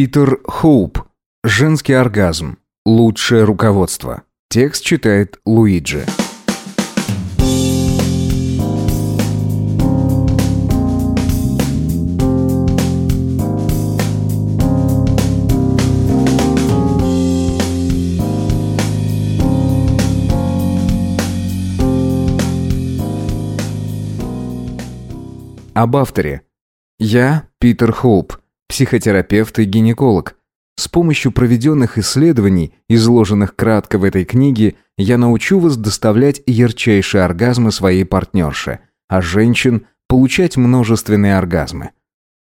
Питер Хоуп. Женский оргазм. Лучшее руководство. Текст читает Луиджи. Об авторе. Я Питер Хоуп, психотерапевт и гинеколог. С помощью проведенных исследований, изложенных кратко в этой книге, я научу вас доставлять ярчайшие оргазмы своей партнерше, а женщин – получать множественные оргазмы.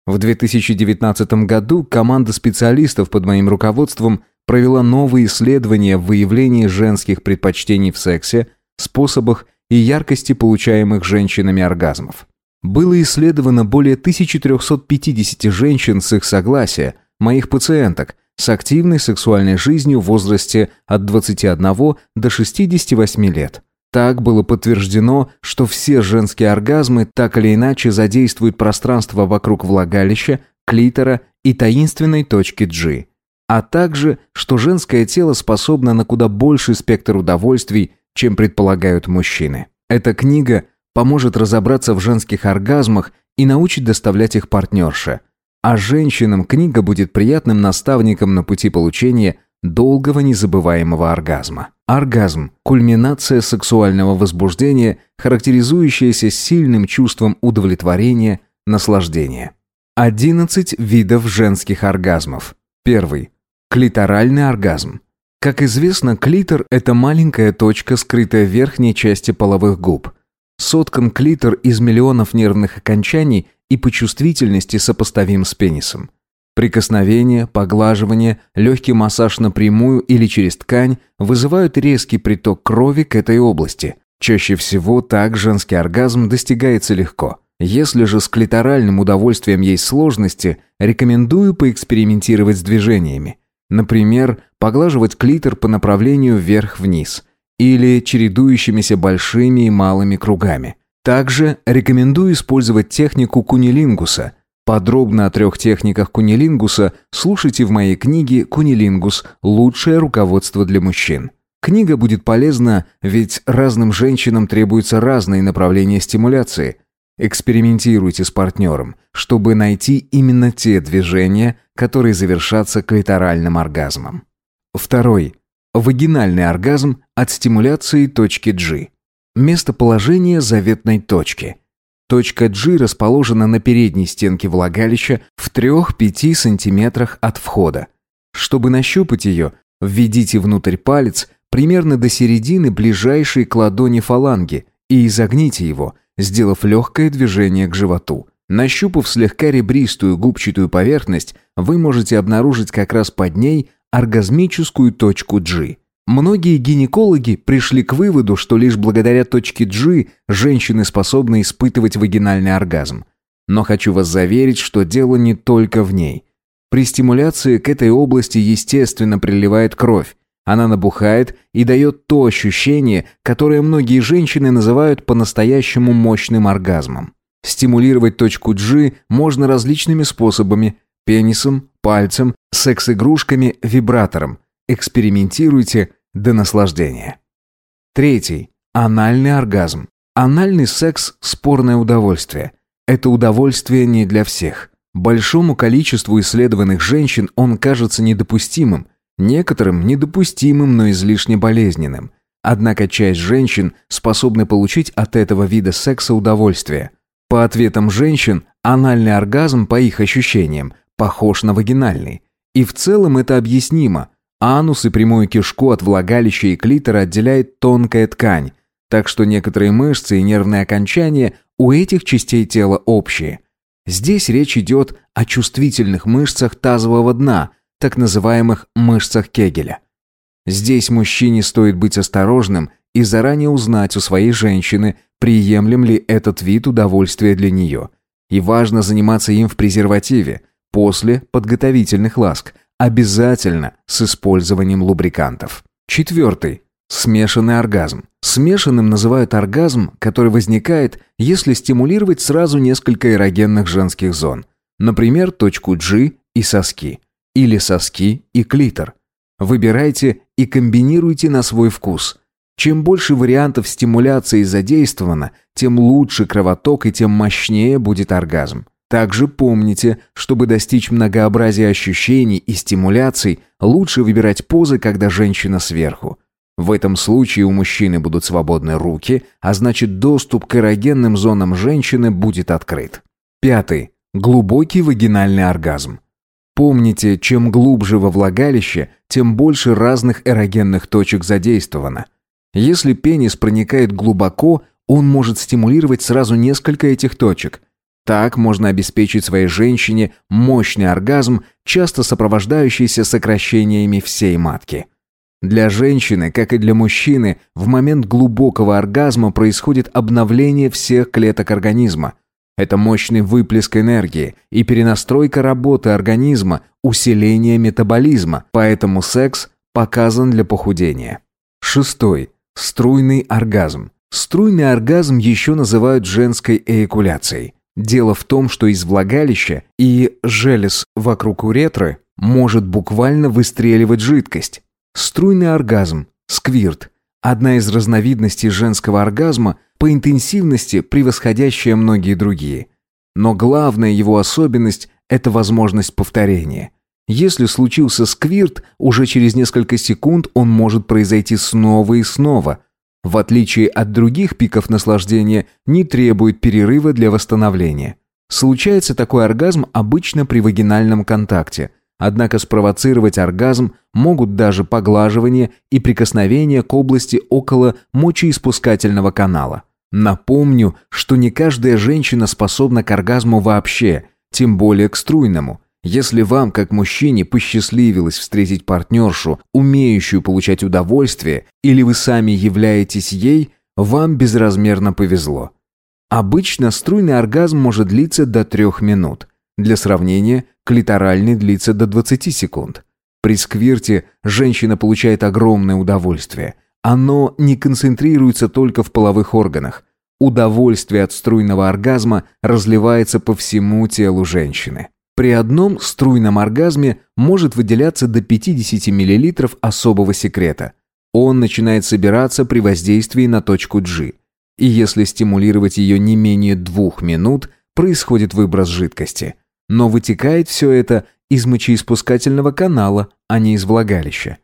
В 2019 году команда специалистов под моим руководством провела новые исследования в выявлении женских предпочтений в сексе, способах и яркости получаемых женщинами оргазмов. Было исследовано более 1350 женщин с их согласия, моих пациенток, с активной сексуальной жизнью в возрасте от 21 до 68 лет. Так было подтверждено, что все женские оргазмы так или иначе задействуют пространство вокруг влагалища, клитора и таинственной точки G, а также, что женское тело способно на куда больший спектр удовольствий, чем предполагают мужчины. Эта книга поможет разобраться в женских оргазмах и научит доставлять их партнерше. А женщинам книга будет приятным наставником на пути получения долгого незабываемого оргазма. Оргазм – кульминация сексуального возбуждения, характеризующаяся сильным чувством удовлетворения, наслаждения. 11 видов женских оргазмов. Первый. Клиторальный оргазм. Как известно, клитор – это маленькая точка, скрытая в верхней части половых губ – Соткан клитор из миллионов нервных окончаний и по чувствительности сопоставим с пенисом. Прикосновение, поглаживание, легкий массаж напрямую или через ткань вызывают резкий приток крови к этой области. Чаще всего так женский оргазм достигается легко. Если же с клиторальным удовольствием есть сложности, рекомендую поэкспериментировать с движениями. Например, поглаживать клитор по направлению вверх-вниз – или чередующимися большими и малыми кругами. Также рекомендую использовать технику кунилингуса. Подробно о трех техниках кунилингуса слушайте в моей книге «Кунилингус. Лучшее руководство для мужчин». Книга будет полезна, ведь разным женщинам требуются разные направления стимуляции. Экспериментируйте с партнером, чтобы найти именно те движения, которые завершатся клиторальным оргазмом. Второй. Вагинальный оргазм от стимуляции точки G. Местоположение заветной точки. Точка G расположена на передней стенке влагалища в 3-5 см от входа. Чтобы нащупать ее, введите внутрь палец примерно до середины ближайшей к ладони фаланги и изогните его, сделав легкое движение к животу. Нащупав слегка ребристую губчатую поверхность, вы можете обнаружить как раз под ней оргазмическую точку G. Многие гинекологи пришли к выводу, что лишь благодаря точке G женщины способны испытывать вагинальный оргазм. Но хочу вас заверить, что дело не только в ней. При стимуляции к этой области естественно приливает кровь. Она набухает и дает то ощущение, которое многие женщины называют по-настоящему мощным оргазмом. Стимулировать точку G можно различными способами – пенисом, пальцем, секс-игрушками, вибратором. Экспериментируйте до наслаждения. Третий. Анальный оргазм. Анальный секс – спорное удовольствие. Это удовольствие не для всех. Большому количеству исследованных женщин он кажется недопустимым, некоторым недопустимым, но излишне болезненным. Однако часть женщин способны получить от этого вида секса удовольствие. По ответам женщин, анальный оргазм, по их ощущениям, похож на вагинальный. И в целом это объяснимо. Анус и прямую кишку от влагалища и клитора отделяет тонкая ткань, так что некоторые мышцы и нервные окончания у этих частей тела общие. Здесь речь идет о чувствительных мышцах тазового дна, так называемых мышцах Кегеля. Здесь мужчине стоит быть осторожным и заранее узнать у своей женщины, приемлем ли этот вид удовольствия для нее. И важно заниматься им в презервативе – после подготовительных ласк, обязательно с использованием лубрикантов. Четвертый. Смешанный оргазм. Смешанным называют оргазм, который возникает, если стимулировать сразу несколько эрогенных женских зон. Например, точку G и соски. или соски и клитор. Выбирайте и комбинируйте на свой вкус. Чем больше вариантов стимуляции задействовано, тем лучше кровоток и тем мощнее будет оргазм. Также помните, чтобы достичь многообразия ощущений и стимуляций, лучше выбирать позы, когда женщина сверху. В этом случае у мужчины будут свободны руки, а значит доступ к эрогенным зонам женщины будет открыт. Пятый. Глубокий вагинальный оргазм. Помните, чем глубже во влагалище, тем больше разных эрогенных точек задействовано. Если пенис проникает глубоко, он может стимулировать сразу несколько этих точек. Так можно обеспечить своей женщине мощный оргазм, часто сопровождающийся сокращениями всей матки. Для женщины, как и для мужчины, в момент глубокого оргазма происходит обновление всех клеток организма. Это мощный выплеск энергии и перенастройка работы организма, усиление метаболизма, поэтому секс показан для похудения. Шестой. Струйный оргазм. Струйный оргазм еще называют женской эякуляцией. Дело в том, что из влагалища и желез вокруг уретры может буквально выстреливать жидкость. Струйный оргазм, сквирт, одна из разновидностей женского оргазма, по интенсивности превосходящая многие другие. Но главная его особенность – это возможность повторения. Если случился сквирт, уже через несколько секунд он может произойти снова и снова. В отличие от других пиков наслаждения, не требует перерыва для восстановления. Случается такой оргазм обычно при вагинальном контакте – Однако спровоцировать оргазм могут даже поглаживание и прикосновение к области около мочеиспускательного канала. Напомню, что не каждая женщина способна к оргазму вообще, тем более к струйному. Если вам, как мужчине, посчастливилось встретить партнершу, умеющую получать удовольствие, или вы сами являетесь ей, вам безразмерно повезло. Обычно струйный оргазм может длиться до трех минут. Для сравнения, клиторальный длится до 20 секунд. При сквирте женщина получает огромное удовольствие. Оно не концентрируется только в половых органах. Удовольствие от струйного оргазма разливается по всему телу женщины. При одном струйном оргазме может выделяться до 50 мл особого секрета. Он начинает собираться при воздействии на точку G. И если стимулировать ее не менее двух минут, происходит выброс жидкости – но вытекает все это из мочеиспускательного канала, а не из влагалища.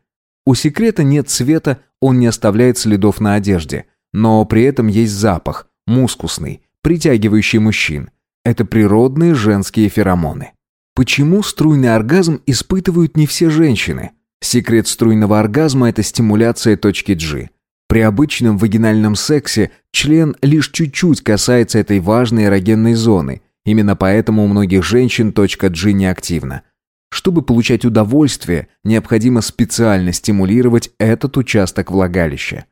У секрета нет цвета, он не оставляет следов на одежде, но при этом есть запах, мускусный, притягивающий мужчин. Это природные женские феромоны. Почему струйный оргазм испытывают не все женщины? Секрет струйного оргазма – это стимуляция точки G. При обычном вагинальном сексе член лишь чуть-чуть касается этой важной эрогенной зоны – Именно поэтому у многих женщин точка G неактивна. Чтобы получать удовольствие, необходимо специально стимулировать этот участок влагалища.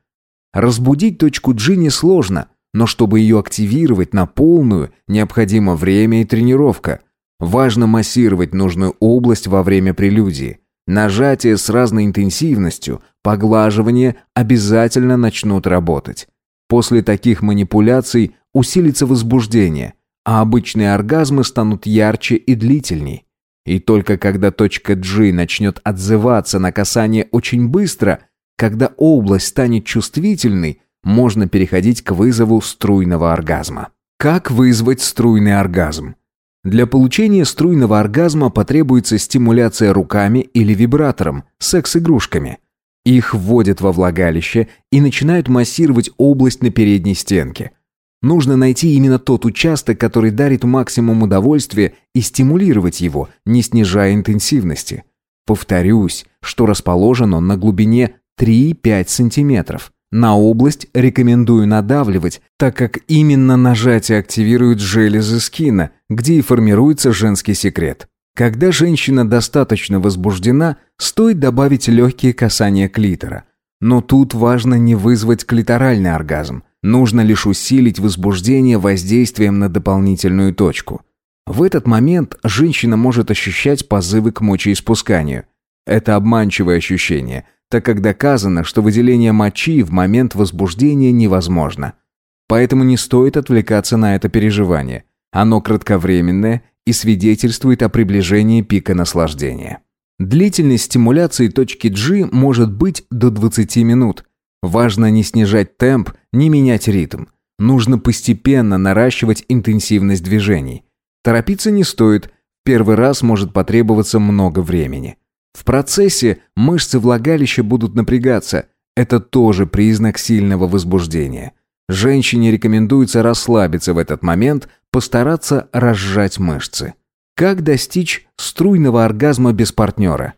Разбудить точку G несложно, но чтобы ее активировать на полную, необходимо время и тренировка. Важно массировать нужную область во время прелюдии. Нажатие с разной интенсивностью, поглаживание обязательно начнут работать. После таких манипуляций усилится возбуждение, а обычные оргазмы станут ярче и длительней. И только когда точка G начнет отзываться на касание очень быстро, когда область станет чувствительной, можно переходить к вызову струйного оргазма. Как вызвать струйный оргазм? Для получения струйного оргазма потребуется стимуляция руками или вибратором, секс-игрушками. Их вводят во влагалище и начинают массировать область на передней стенке. Нужно найти именно тот участок, который дарит максимум удовольствия и стимулировать его, не снижая интенсивности. Повторюсь, что расположен он на глубине 3-5 сантиметров. На область рекомендую надавливать, так как именно нажатие активирует железы скина, где и формируется женский секрет. Когда женщина достаточно возбуждена, стоит добавить легкие касания клитора. Но тут важно не вызвать клиторальный оргазм. Нужно лишь усилить возбуждение воздействием на дополнительную точку. В этот момент женщина может ощущать позывы к мочеиспусканию. Это обманчивое ощущение, так как доказано, что выделение мочи в момент возбуждения невозможно. Поэтому не стоит отвлекаться на это переживание. Оно кратковременное и свидетельствует о приближении пика наслаждения. Длительность стимуляции точки G может быть до 20 минут. Важно не снижать темп, не менять ритм. Нужно постепенно наращивать интенсивность движений. Торопиться не стоит, первый раз может потребоваться много времени. В процессе мышцы влагалища будут напрягаться. Это тоже признак сильного возбуждения. Женщине рекомендуется расслабиться в этот момент, постараться разжать мышцы. Как достичь струйного оргазма без партнера?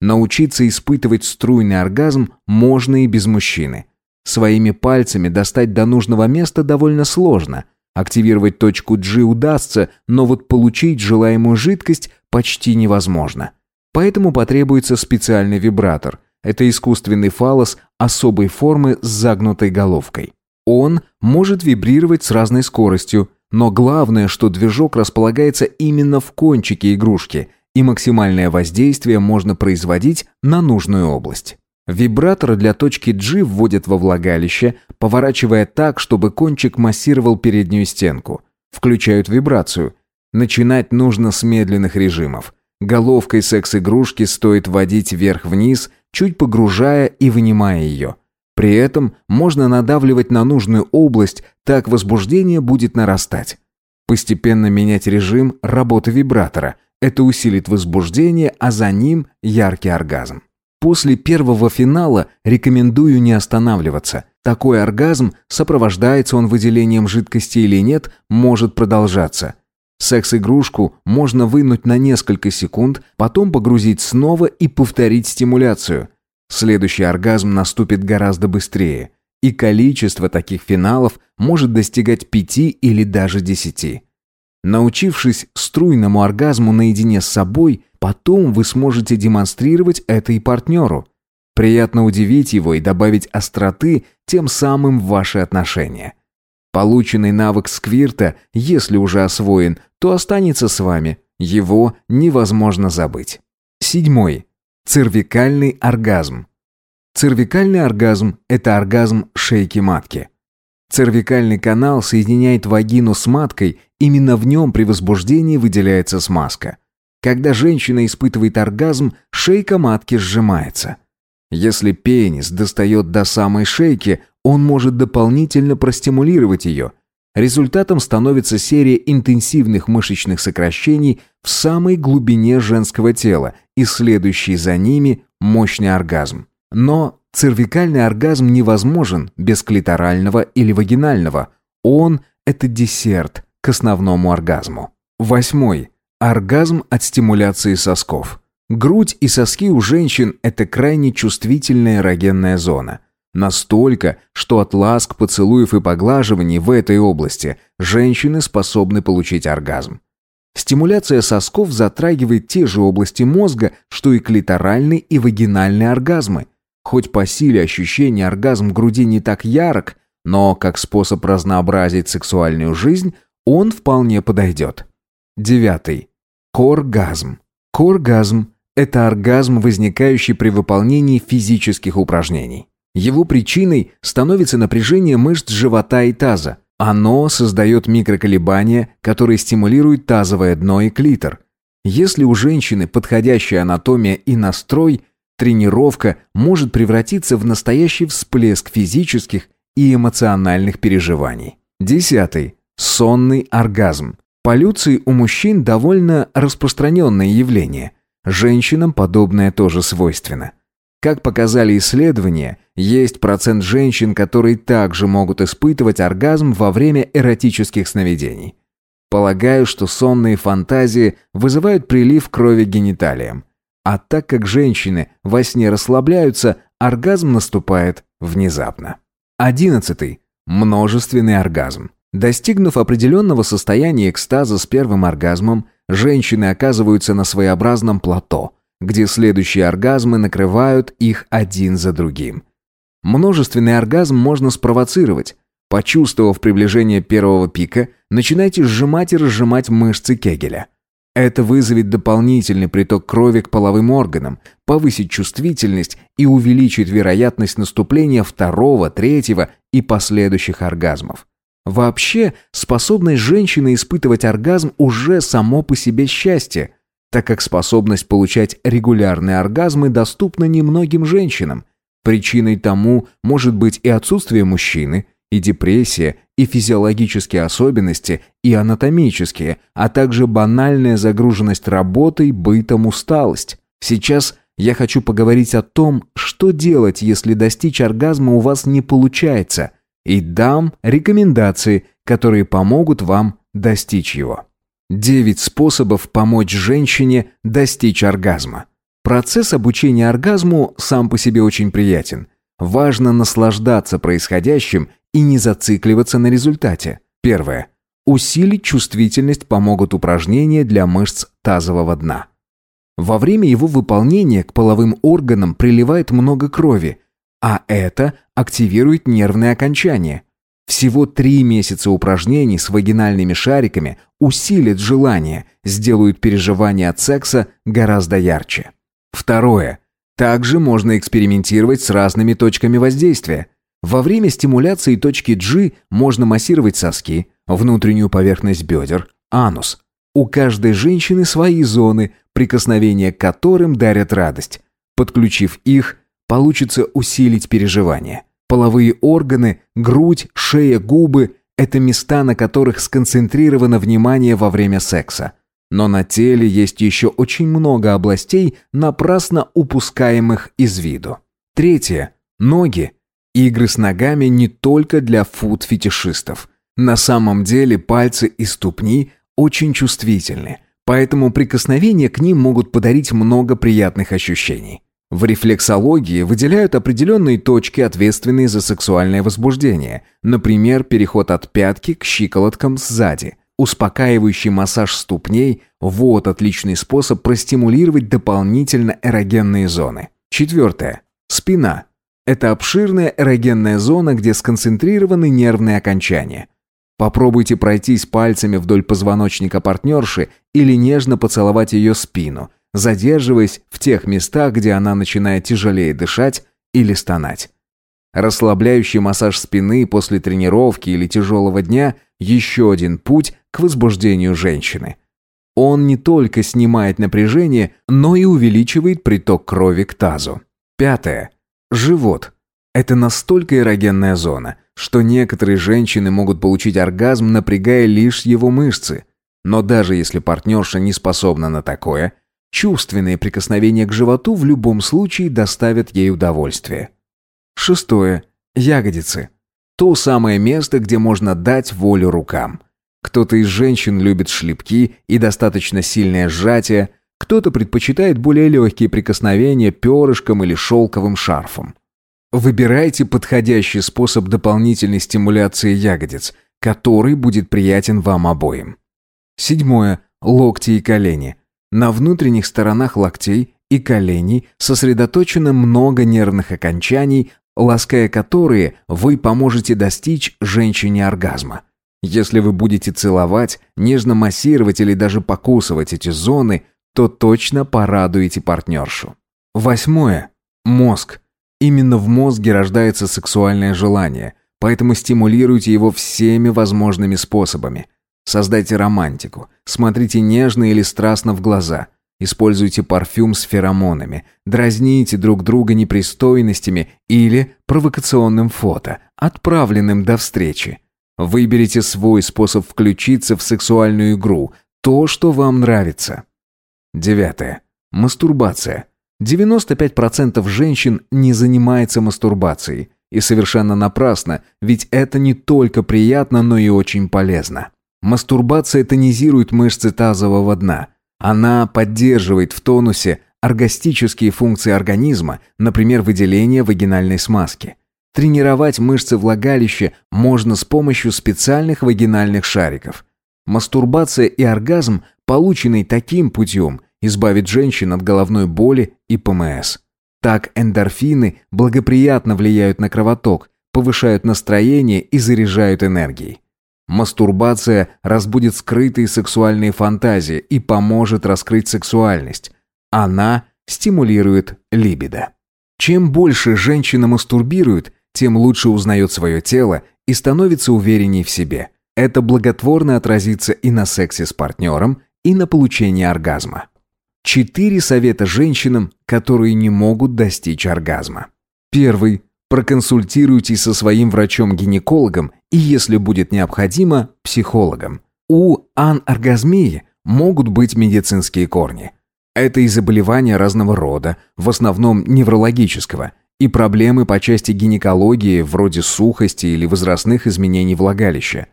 Научиться испытывать струйный оргазм можно и без мужчины. Своими пальцами достать до нужного места довольно сложно. Активировать точку G удастся, но вот получить желаемую жидкость почти невозможно. Поэтому потребуется специальный вибратор. Это искусственный фалос особой формы с загнутой головкой. Он может вибрировать с разной скоростью, но главное, что движок располагается именно в кончике игрушки, и максимальное воздействие можно производить на нужную область. Вибратор для точки G вводят во влагалище, поворачивая так, чтобы кончик массировал переднюю стенку. Включают вибрацию. Начинать нужно с медленных режимов. Головкой секс-игрушки стоит водить вверх-вниз, чуть погружая и вынимая ее. При этом можно надавливать на нужную область, так возбуждение будет нарастать. Постепенно менять режим работы вибратора. Это усилит возбуждение, а за ним яркий оргазм. После первого финала рекомендую не останавливаться. Такой оргазм, сопровождается он выделением жидкости или нет, может продолжаться. Секс-игрушку можно вынуть на несколько секунд, потом погрузить снова и повторить стимуляцию. Следующий оргазм наступит гораздо быстрее, и количество таких финалов может достигать пяти или даже десяти. Научившись струйному оргазму наедине с собой, потом вы сможете демонстрировать это и партнеру. Приятно удивить его и добавить остроты тем самым в ваши отношения. Полученный навык сквирта, если уже освоен, то останется с вами. Его невозможно забыть. Седьмой. Цервикальный оргазм. Цервикальный оргазм – это оргазм шейки матки. Цервикальный канал соединяет вагину с маткой, именно в нем при возбуждении выделяется смазка. Когда женщина испытывает оргазм, шейка матки сжимается. Если пенис достает до самой шейки, он может дополнительно простимулировать ее. Результатом становится серия интенсивных мышечных сокращений в самой глубине женского тела и следующий за ними мощный оргазм. Но цервикальный оргазм невозможен без клиторального или вагинального. Он – это десерт к основному оргазму. Восьмой. Оргазм от стимуляции сосков. Грудь и соски у женщин – это крайне чувствительная эрогенная зона. Настолько, что от ласк, поцелуев и поглаживаний в этой области женщины способны получить оргазм. Стимуляция сосков затрагивает те же области мозга, что и клиторальный и вагинальный оргазмы. Хоть по силе ощущения оргазм груди не так ярок, но как способ разнообразить сексуальную жизнь он вполне подойдет. Девятый. Коргазм. Коргазм – это оргазм, возникающий при выполнении физических упражнений. Его причиной становится напряжение мышц живота и таза. Оно создает микроколебания, которые стимулируют тазовое дно и клитор. Если у женщины подходящая анатомия и настрой, тренировка может превратиться в настоящий всплеск физических и эмоциональных переживаний. Десятый. Сонный оргазм. Полюции у мужчин довольно распространенное явление. Женщинам подобное тоже свойственно. Как показали исследования, есть процент женщин, которые также могут испытывать оргазм во время эротических сновидений. Полагаю, что сонные фантазии вызывают прилив крови гениталиям. А так как женщины во сне расслабляются, оргазм наступает внезапно. Одиннадцатый. Множественный оргазм. Достигнув определенного состояния экстаза с первым оргазмом, женщины оказываются на своеобразном плато – где следующие оргазмы накрывают их один за другим. Множественный оргазм можно спровоцировать. Почувствовав приближение первого пика, начинайте сжимать и разжимать мышцы Кегеля. Это вызовет дополнительный приток крови к половым органам, повысит чувствительность и увеличит вероятность наступления второго, третьего и последующих оргазмов. Вообще, способность женщины испытывать оргазм уже само по себе счастье. Так как способность получать регулярные оргазмы доступна немногим женщинам. Причиной тому может быть и отсутствие мужчины, и депрессия, и физиологические особенности, и анатомические, а также банальная загруженность работой, бытом, усталость. Сейчас я хочу поговорить о том, что делать, если достичь оргазма у вас не получается, и дам рекомендации, которые помогут вам достичь его. 9 способов помочь женщине достичь оргазма. Процесс обучения оргазму сам по себе очень приятен. Важно наслаждаться происходящим и не зацикливаться на результате. Первое. Усилить чувствительность помогут упражнения для мышц тазового дна. Во время его выполнения к половым органам приливает много крови, а это активирует нервные окончания. Всего три месяца упражнений с вагинальными шариками усилят желание, сделают переживания от секса гораздо ярче. Второе. Также можно экспериментировать с разными точками воздействия. Во время стимуляции точки G можно массировать соски, внутреннюю поверхность бедер, анус. У каждой женщины свои зоны, прикосновения к которым дарят радость. Подключив их, получится усилить переживания. Половые органы, грудь, шея, губы – это места, на которых сконцентрировано внимание во время секса. Но на теле есть еще очень много областей, напрасно упускаемых из виду. Третье. Ноги. Игры с ногами не только для фуд-фетишистов. На самом деле пальцы и ступни очень чувствительны, поэтому прикосновения к ним могут подарить много приятных ощущений. В рефлексологии выделяют определенные точки, ответственные за сексуальное возбуждение, например, переход от пятки к щиколоткам сзади. Успокаивающий массаж ступней – вот отличный способ простимулировать дополнительно эрогенные зоны. Четвертое. Спина. Это обширная эрогенная зона, где сконцентрированы нервные окончания. Попробуйте пройтись пальцами вдоль позвоночника партнерши или нежно поцеловать ее спину, задерживаясь в тех местах, где она начинает тяжелее дышать или стонать. Расслабляющий массаж спины после тренировки или тяжелого дня – еще один путь к возбуждению женщины. Он не только снимает напряжение, но и увеличивает приток крови к тазу. Пятое. Живот. Это настолько эрогенная зона, что некоторые женщины могут получить оргазм, напрягая лишь его мышцы. Но даже если партнерша не способна на такое, чувственные прикосновения к животу в любом случае доставят ей удовольствие. Шестое. Ягодицы. То самое место, где можно дать волю рукам. Кто-то из женщин любит шлепки и достаточно сильное сжатие, кто-то предпочитает более легкие прикосновения перышком или шелковым шарфом. Выбирайте подходящий способ дополнительной стимуляции ягодиц, который будет приятен вам обоим. Седьмое. Локти и колени. На внутренних сторонах локтей и коленей сосредоточено много нервных окончаний, лаская которые вы поможете достичь женщине оргазма. Если вы будете целовать, нежно массировать или даже покусывать эти зоны, то точно порадуете партнершу. Восьмое. Мозг. Именно в мозге рождается сексуальное желание, поэтому стимулируйте его всеми возможными способами. Создайте романтику, смотрите нежно или страстно в глаза, используйте парфюм с феромонами, дразните друг друга непристойностями или провокационным фото, отправленным до встречи. Выберите свой способ включиться в сексуальную игру, то, что вам нравится. Девятое. Мастурбация. 95% женщин не занимается мастурбацией. И совершенно напрасно, ведь это не только приятно, но и очень полезно. Мастурбация тонизирует мышцы тазового дна. Она поддерживает в тонусе оргастические функции организма, например, выделение вагинальной смазки. Тренировать мышцы влагалища можно с помощью специальных вагинальных шариков. Мастурбация и оргазм, полученный таким путем, избавит женщин от головной боли и ПМС. Так эндорфины благоприятно влияют на кровоток, повышают настроение и заряжают энергией. Мастурбация разбудит скрытые сексуальные фантазии и поможет раскрыть сексуальность. Она стимулирует либидо. Чем больше женщина мастурбирует, тем лучше узнает свое тело и становится уверенней в себе. Это благотворно отразится и на сексе с партнером, и на получении оргазма. Четыре совета женщинам, которые не могут достичь оргазма. Первый. Проконсультируйтесь со своим врачом-гинекологом и, если будет необходимо, психологом. У аноргазмии могут быть медицинские корни. Это и заболевания разного рода, в основном неврологического, и проблемы по части гинекологии, вроде сухости или возрастных изменений влагалища.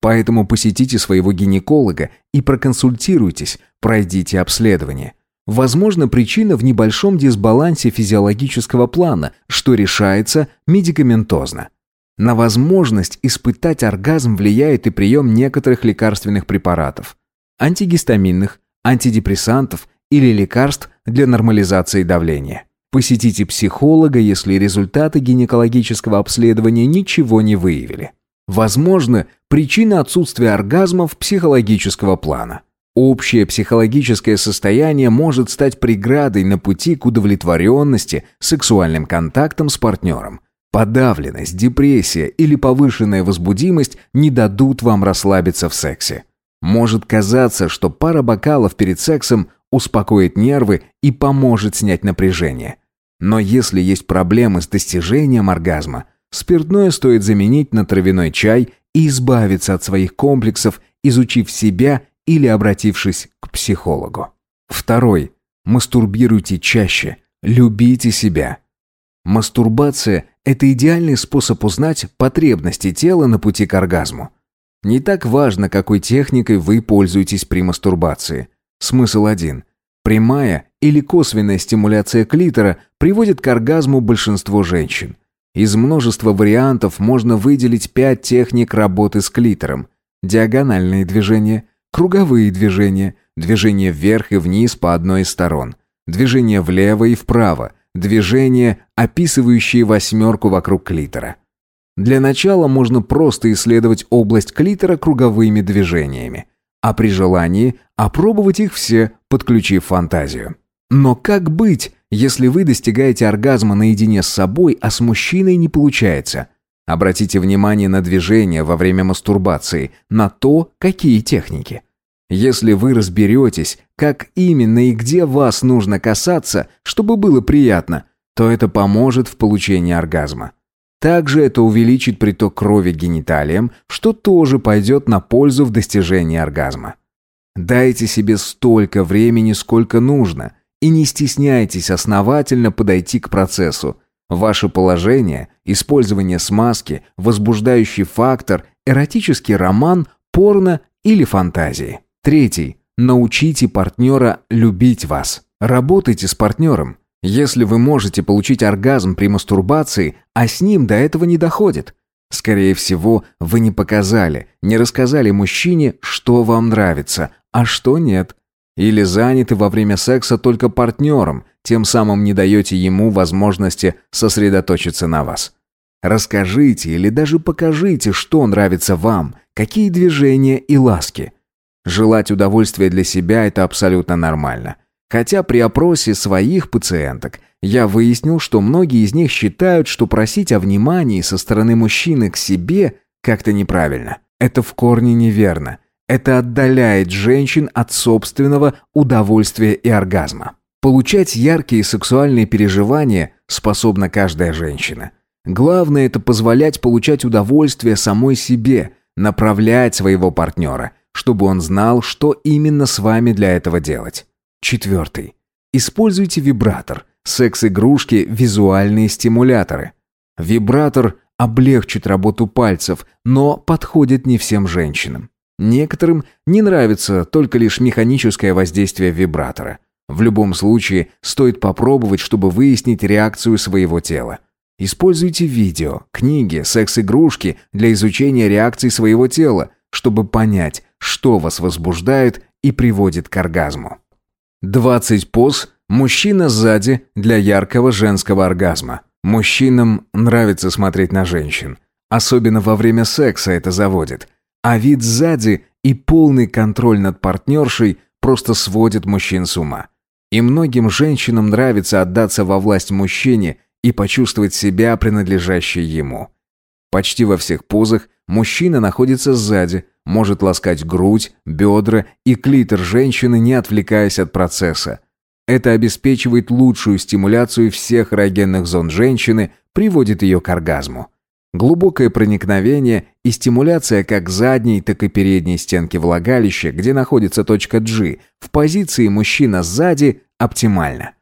Поэтому посетите своего гинеколога и проконсультируйтесь, пройдите обследование. Возможно, причина в небольшом дисбалансе физиологического плана, что решается медикаментозно. На возможность испытать оргазм влияет и прием некоторых лекарственных препаратов, антигистаминных, антидепрессантов или лекарств для нормализации давления. Посетите психолога, если результаты гинекологического обследования ничего не выявили. Возможно, причина отсутствия оргазмов психологического плана. Общее психологическое состояние может стать преградой на пути к удовлетворенности сексуальным контактом с партнером. Подавленность, депрессия или повышенная возбудимость не дадут вам расслабиться в сексе. Может казаться, что пара бокалов перед сексом успокоит нервы и поможет снять напряжение. Но если есть проблемы с достижением оргазма, спиртное стоит заменить на травяной чай и избавиться от своих комплексов, изучив себя или обратившись к психологу. Второй. Мастурбируйте чаще. Любите себя. Мастурбация – это идеальный способ узнать потребности тела на пути к оргазму. Не так важно, какой техникой вы пользуетесь при мастурбации. Смысл один. Прямая или косвенная стимуляция клитора приводит к оргазму большинство женщин. Из множества вариантов можно выделить пять техник работы с клитором. Диагональные движения – Круговые движения, движение вверх и вниз по одной из сторон, движение влево и вправо, движение, описывающие восьмерку вокруг клитора. Для начала можно просто исследовать область клитора круговыми движениями, а при желании опробовать их все, подключив фантазию. Но как быть, если вы достигаете оргазма наедине с собой, а с мужчиной не получается? Обратите внимание на движения во время мастурбации, на то, какие техники. Если вы разберетесь, как именно и где вас нужно касаться, чтобы было приятно, то это поможет в получении оргазма. Также это увеличит приток крови гениталиям, что тоже пойдет на пользу в достижении оргазма. Дайте себе столько времени, сколько нужно, и не стесняйтесь основательно подойти к процессу – Ваше положение, использование смазки, возбуждающий фактор, эротический роман, порно или фантазии. Третий. Научите партнера любить вас. Работайте с партнером. Если вы можете получить оргазм при мастурбации, а с ним до этого не доходит. Скорее всего, вы не показали, не рассказали мужчине, что вам нравится, а что нет. Или заняты во время секса только партнером, тем самым не даете ему возможности сосредоточиться на вас. Расскажите или даже покажите, что нравится вам, какие движения и ласки. Желать удовольствия для себя – это абсолютно нормально. Хотя при опросе своих пациенток я выяснил, что многие из них считают, что просить о внимании со стороны мужчины к себе как-то неправильно. Это в корне неверно. Это отдаляет женщин от собственного удовольствия и оргазма. Получать яркие сексуальные переживания способна каждая женщина. Главное это позволять получать удовольствие самой себе, направлять своего партнера, чтобы он знал, что именно с вами для этого делать. Четвертый. Используйте вибратор, секс-игрушки, визуальные стимуляторы. Вибратор облегчит работу пальцев, но подходит не всем женщинам. Некоторым не нравится только лишь механическое воздействие вибратора. В любом случае, стоит попробовать, чтобы выяснить реакцию своего тела. Используйте видео, книги, секс-игрушки для изучения реакций своего тела, чтобы понять, что вас возбуждает и приводит к оргазму. 20 поз «Мужчина сзади» для яркого женского оргазма. Мужчинам нравится смотреть на женщин. Особенно во время секса это заводит – а вид сзади и полный контроль над партнершей просто сводят мужчин с ума. И многим женщинам нравится отдаться во власть мужчине и почувствовать себя принадлежащей ему. Почти во всех позах мужчина находится сзади, может ласкать грудь, бедра и клитор женщины, не отвлекаясь от процесса. Это обеспечивает лучшую стимуляцию всех эрогенных зон женщины, приводит ее к оргазму. Глубокое проникновение и стимуляция как задней, так и передней стенки влагалища, где находится точка G, в позиции мужчина сзади оптимально.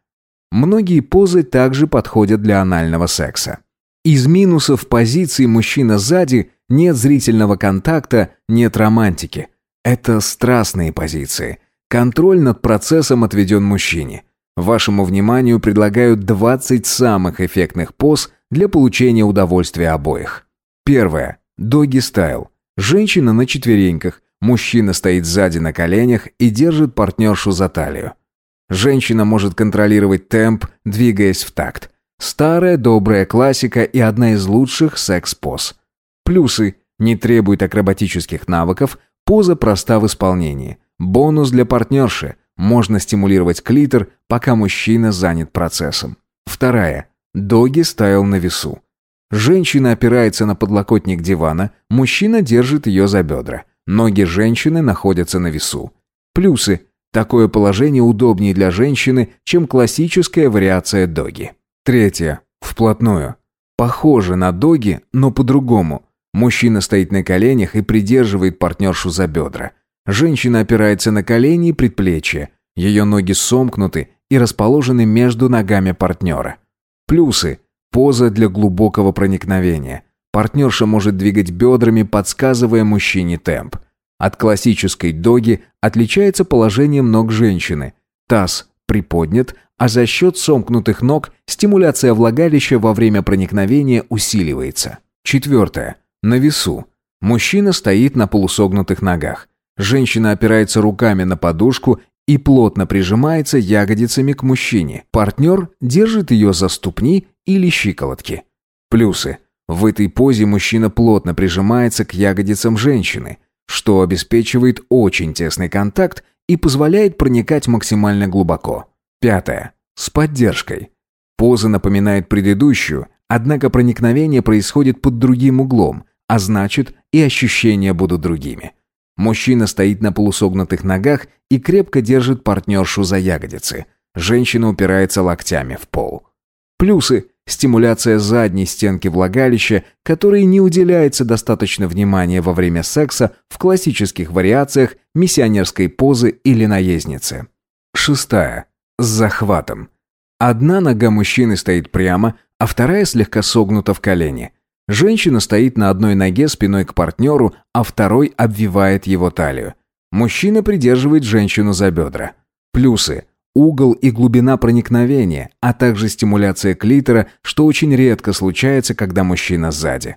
Многие позы также подходят для анального секса. Из минусов позиции мужчина сзади нет зрительного контакта, нет романтики. Это страстные позиции. Контроль над процессом отведен мужчине. Вашему вниманию предлагают 20 самых эффектных поз для получения удовольствия обоих. Первое. Доги стайл. Женщина на четвереньках, мужчина стоит сзади на коленях и держит партнершу за талию. Женщина может контролировать темп, двигаясь в такт. Старая добрая классика и одна из лучших секс-поз. Плюсы. Не требует акробатических навыков, поза проста в исполнении. Бонус для партнерши. Можно стимулировать клитор, пока мужчина занят процессом. Вторая. Доги стайл на весу. Женщина опирается на подлокотник дивана, мужчина держит ее за бедра. Ноги женщины находятся на весу. Плюсы. Такое положение удобнее для женщины, чем классическая вариация доги. Третье. Вплотную. Похоже на доги, но по-другому. Мужчина стоит на коленях и придерживает партнершу за бедра. Женщина опирается на колени и предплечья. Ее ноги сомкнуты и расположены между ногами партнера. Плюсы. Поза для глубокого проникновения. Партнерша может двигать бедрами, подсказывая мужчине темп. От классической доги отличается положением ног женщины. Таз приподнят, а за счет сомкнутых ног стимуляция влагалища во время проникновения усиливается. Четвертое. На весу. Мужчина стоит на полусогнутых ногах. Женщина опирается руками на подушку и плотно прижимается ягодицами к мужчине. Партнер держит ее за ступни или щиколотки. Плюсы. В этой позе мужчина плотно прижимается к ягодицам женщины, что обеспечивает очень тесный контакт и позволяет проникать максимально глубоко. Пятое. С поддержкой. Поза напоминает предыдущую, однако проникновение происходит под другим углом, а значит и ощущения будут другими. Мужчина стоит на полусогнутых ногах и крепко держит партнершу за ягодицы. Женщина упирается локтями в пол. Плюсы – стимуляция задней стенки влагалища, которой не уделяется достаточно внимания во время секса в классических вариациях миссионерской позы или наездницы. Шестая. С захватом. Одна нога мужчины стоит прямо, а вторая слегка согнута в колени. Женщина стоит на одной ноге спиной к партнеру, а второй обвивает его талию. Мужчина придерживает женщину за бедра. Плюсы. Угол и глубина проникновения, а также стимуляция клитора, что очень редко случается, когда мужчина сзади.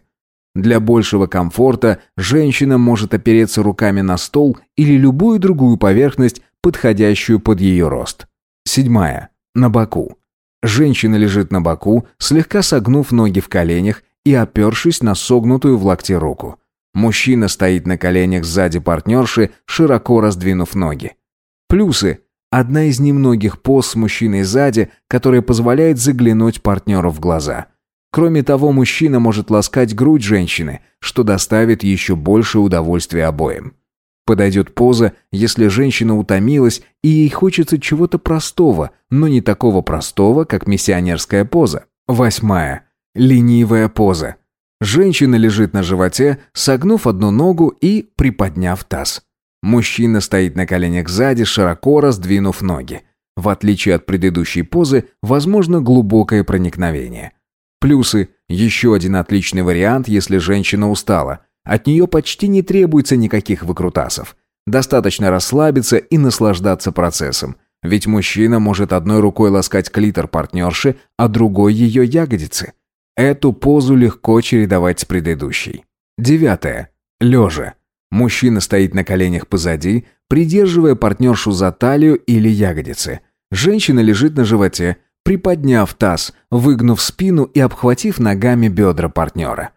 Для большего комфорта женщина может опереться руками на стол или любую другую поверхность, подходящую под ее рост. Седьмая. На боку. Женщина лежит на боку, слегка согнув ноги в коленях и опершись на согнутую в локте руку. Мужчина стоит на коленях сзади партнерши, широко раздвинув ноги. Плюсы. Одна из немногих поз с мужчиной сзади, которая позволяет заглянуть партнеру в глаза. Кроме того, мужчина может ласкать грудь женщины, что доставит еще больше удовольствия обоим. Подойдет поза, если женщина утомилась и ей хочется чего-то простого, но не такого простого, как миссионерская поза. Восьмая. Ленивая поза. Женщина лежит на животе, согнув одну ногу и приподняв таз. Мужчина стоит на коленях сзади, широко раздвинув ноги. В отличие от предыдущей позы, возможно глубокое проникновение. Плюсы. Еще один отличный вариант, если женщина устала. От нее почти не требуется никаких выкрутасов. Достаточно расслабиться и наслаждаться процессом. Ведь мужчина может одной рукой ласкать клитор партнерши, а другой ее ягодицы. Эту позу легко чередовать с предыдущей. Девятое. Лежа. Мужчина стоит на коленях позади, придерживая партнершу за талию или ягодицы. Женщина лежит на животе, приподняв таз, выгнув спину и обхватив ногами бедра партнера.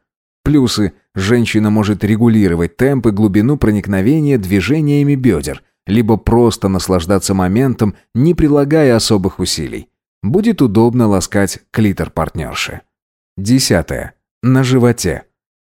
Плюсы. Женщина может регулировать темп и глубину проникновения движениями бедер, либо просто наслаждаться моментом, не прилагая особых усилий. Будет удобно ласкать клитор партнерши. Десятое. На животе.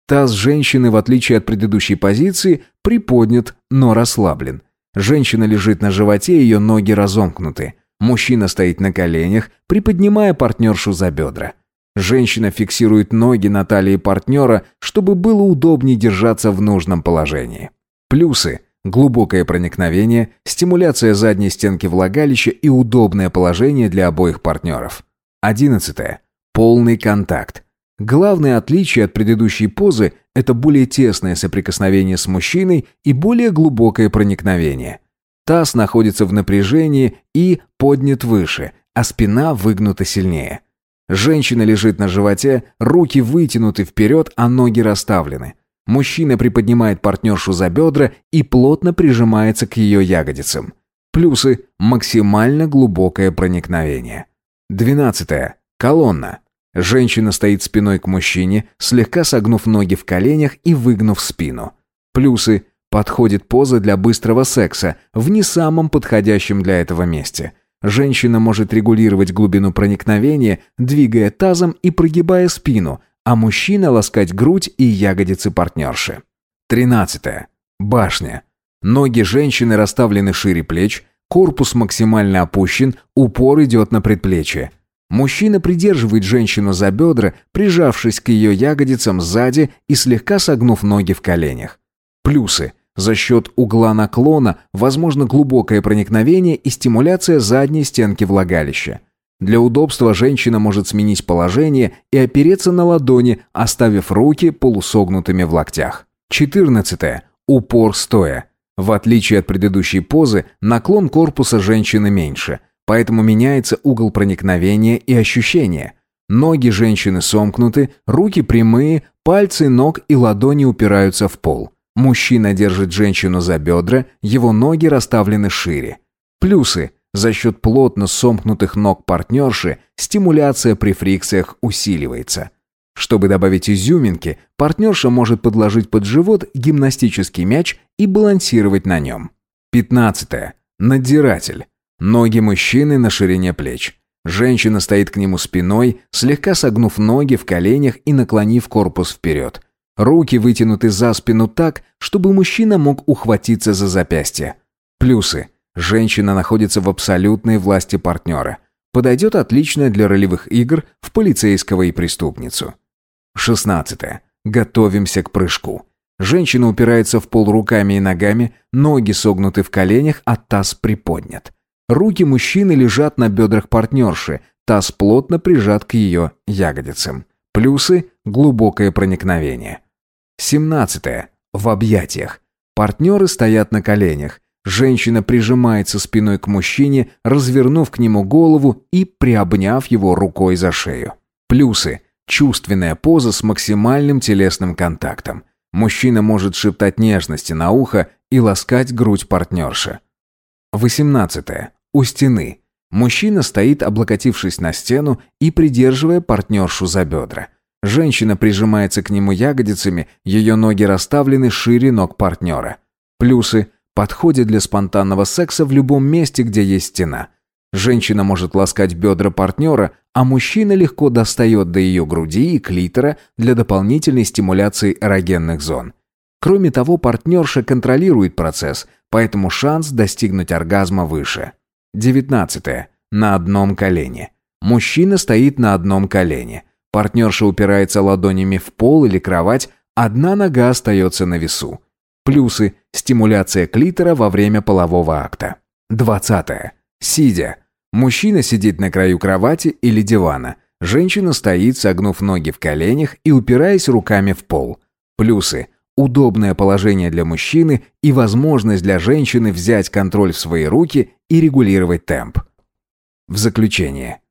Таз женщины, в отличие от предыдущей позиции, приподнят, но расслаблен. Женщина лежит на животе, ее ноги разомкнуты. Мужчина стоит на коленях, приподнимая партнершу за бедра. Женщина фиксирует ноги на талии партнера, чтобы было удобнее держаться в нужном положении. Плюсы – глубокое проникновение, стимуляция задней стенки влагалища и удобное положение для обоих партнеров. Одиннадцатое. Полный контакт. Главное отличие от предыдущей позы – это более тесное соприкосновение с мужчиной и более глубокое проникновение. Таз находится в напряжении и поднят выше, а спина выгнута сильнее. Женщина лежит на животе, руки вытянуты вперед, а ноги расставлены. Мужчина приподнимает партнершу за бедра и плотно прижимается к ее ягодицам. Плюсы – максимально глубокое проникновение. Двенадцатое. Колонна. Женщина стоит спиной к мужчине, слегка согнув ноги в коленях и выгнув спину. Плюсы – подходит поза для быстрого секса в не самом подходящем для этого месте – Женщина может регулировать глубину проникновения, двигая тазом и прогибая спину, а мужчина ласкать грудь и ягодицы партнерши. 13. Башня. Ноги женщины расставлены шире плеч, корпус максимально опущен, упор идет на предплечье. Мужчина придерживает женщину за бедра, прижавшись к ее ягодицам сзади и слегка согнув ноги в коленях. Плюсы – за счет угла наклона возможно глубокое проникновение и стимуляция задней стенки влагалища. Для удобства женщина может сменить положение и опереться на ладони, оставив руки полусогнутыми в локтях. 14. Упор стоя. В отличие от предыдущей позы, наклон корпуса женщины меньше, поэтому меняется угол проникновения и ощущения. Ноги женщины сомкнуты, руки прямые, пальцы ног и ладони упираются в пол. Мужчина держит женщину за бедра, его ноги расставлены шире. Плюсы. За счет плотно сомкнутых ног партнерши стимуляция при фрикциях усиливается. Чтобы добавить изюминки, партнерша может подложить под живот гимнастический мяч и балансировать на нем. 15. Надзиратель. Ноги мужчины на ширине плеч. Женщина стоит к нему спиной, слегка согнув ноги в коленях и наклонив корпус вперед. Руки вытянуты за спину так, чтобы мужчина мог ухватиться за запястье. Плюсы. Женщина находится в абсолютной власти партнера. Подойдет отлично для ролевых игр в полицейского и преступницу. 16. Готовимся к прыжку. Женщина упирается в пол руками и ногами, ноги согнуты в коленях, а таз приподнят. Руки мужчины лежат на бедрах партнерши, таз плотно прижат к ее ягодицам. Плюсы – глубокое проникновение. 17. В объятиях. Партнеры стоят на коленях. Женщина прижимается спиной к мужчине, развернув к нему голову и приобняв его рукой за шею. Плюсы. Чувственная поза с максимальным телесным контактом. Мужчина может шептать нежности на ухо и ласкать грудь партнерши. 18. У стены. Мужчина стоит, облокотившись на стену и придерживая партнершу за бедра. Женщина прижимается к нему ягодицами, ее ноги расставлены шире ног партнера. Плюсы – подходит для спонтанного секса в любом месте, где есть стена. Женщина может ласкать бедра партнера, а мужчина легко достает до ее груди и клитора для дополнительной стимуляции эрогенных зон. Кроме того, партнерша контролирует процесс, поэтому шанс достигнуть оргазма выше. 19. На одном колене. Мужчина стоит на одном колене. Партнерша упирается ладонями в пол или кровать, одна нога остается на весу. Плюсы – стимуляция клитора во время полового акта. 20. Сидя. Мужчина сидит на краю кровати или дивана. Женщина стоит, согнув ноги в коленях и упираясь руками в пол. Плюсы – удобное положение для мужчины и возможность для женщины взять контроль в свои руки и регулировать темп. В заключение.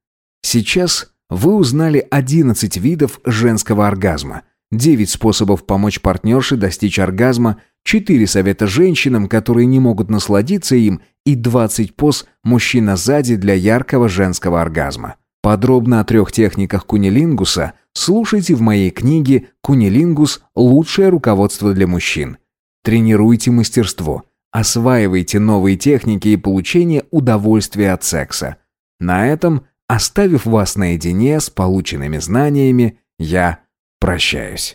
Сейчас вы узнали 11 видов женского оргазма, 9 способов помочь партнерше достичь оргазма, 4 совета женщинам, которые не могут насладиться им, и 20 поз мужчина сзади для яркого женского оргазма. Подробно о трех техниках кунилингуса слушайте в моей книге «Кунилингус. Лучшее руководство для мужчин». Тренируйте мастерство, осваивайте новые техники и получение удовольствия от секса. На этом – Оставив вас наедине с полученными знаниями, я прощаюсь.